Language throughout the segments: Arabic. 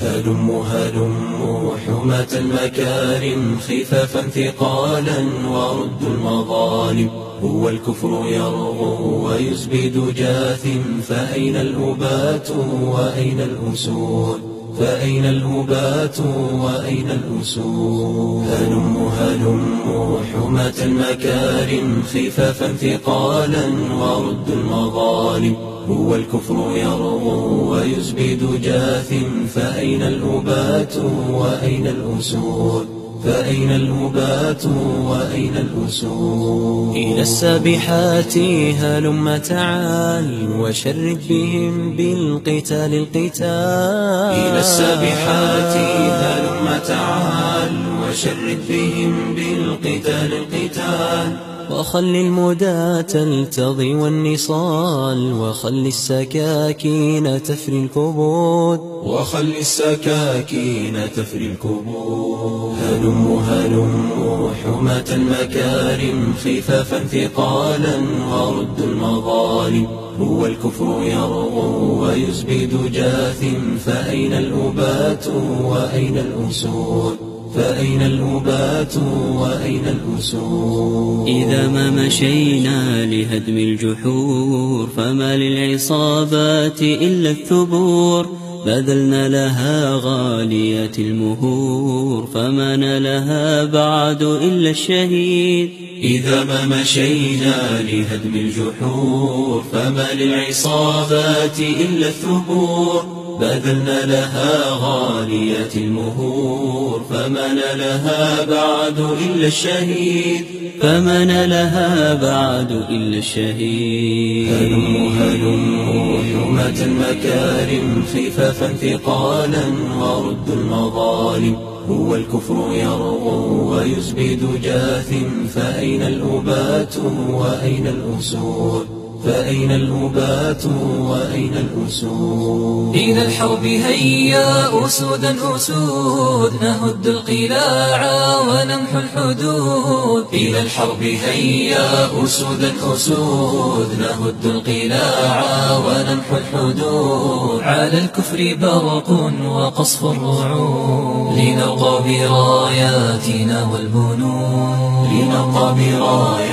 هلم هلم حماة المكارم خفافا ثقالا ورد المظالم. هو الكفر يرغو ويزبد جاثم فأين الأبات وأين الأسود؟ فأين الأبات وأين الأسود؟ هلم هلم حماة المكارم خفافا ثقالا ورد المظالم. هو الكفر يرغو ويزبد جاثم فأين الأبات وأين الأسود؟ فأين الأبات وأين الأسود؟ إلى السابحات هلم تعال وشرد بهم بالقتال القتال. إلى السابحات هلم تعال وشرد بهم بالقتال القتال. وخل المدى تلتضي والنصال وخل السكاكين تفري الكبود. وخل السكاكين تفري الكبود. هلم هلم حماة المكارم خفافا ثقالا ورد المظالم. هو الكفر يرغو ويزبد جاثم فأين الأبات وأين الأسود؟ فأين الأبات وأين الأسود إذا ما مشينا لهدم الجحور فما للعصابات إلا الثبور. بذلنا لها غالية المهور فما نالها بعد إلا الشهيد. إذا ما مشينا لهدم الجحور فما للعصابات إلا الثبور. بذلنا لها غالية المهور فما لها بعد إلا الشهيد فما لها بعد إلا الشهيد. هلم هلم حماة المكارم خفافا ثقالا ورد المظالم. هو الكفر يرغو ويزبد جاثم فأين الأبات وأين الأسود فأين الأبات وأين الأسود؟ إلى الحرب هيا أسودا أسود نهد القلاع ونمحو الحدود. إلى الحرب هيا أسودا أسود نهد القلاع ونمحو الحدود. على الكفر برق وقصف الرعود. لنرقى براياتنا والبنود. لنرقى براياتنا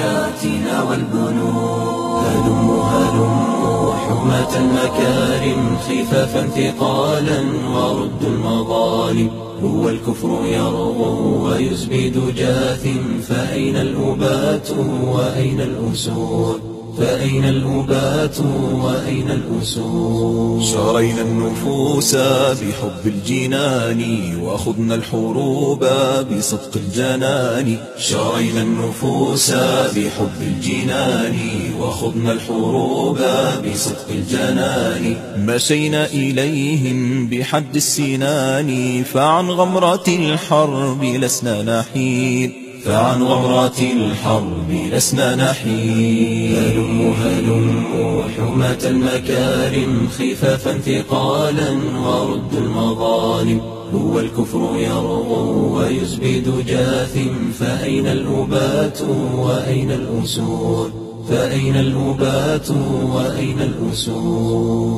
والبنود هلم هلم حماة المكارم خفافا ثقالا ورد المظالم. هو الكفر يرغو ويزبد جاثم فأين الأبات وأين الأسود؟ فأين الأبات وأين الأسود؟ شرينا النفوس بحب الجنان وأخذنا الحروب بصدق الجنان. شرينا النفوس بحب الجنان وخضنا الحروب بصدق الجنان. مشينا إليهم بحد السنان فعن غمرة الحرب لسنا نحيد. فعن غمرة الحرب لسنا نحيد هلم هلم حماة المكارم خفافا ثقالا ورد المظالم. هو الكفر يرغو ويزبد جاثم فأين الأبات وأين الأسود؟ فأين الأبات وأين الأسود؟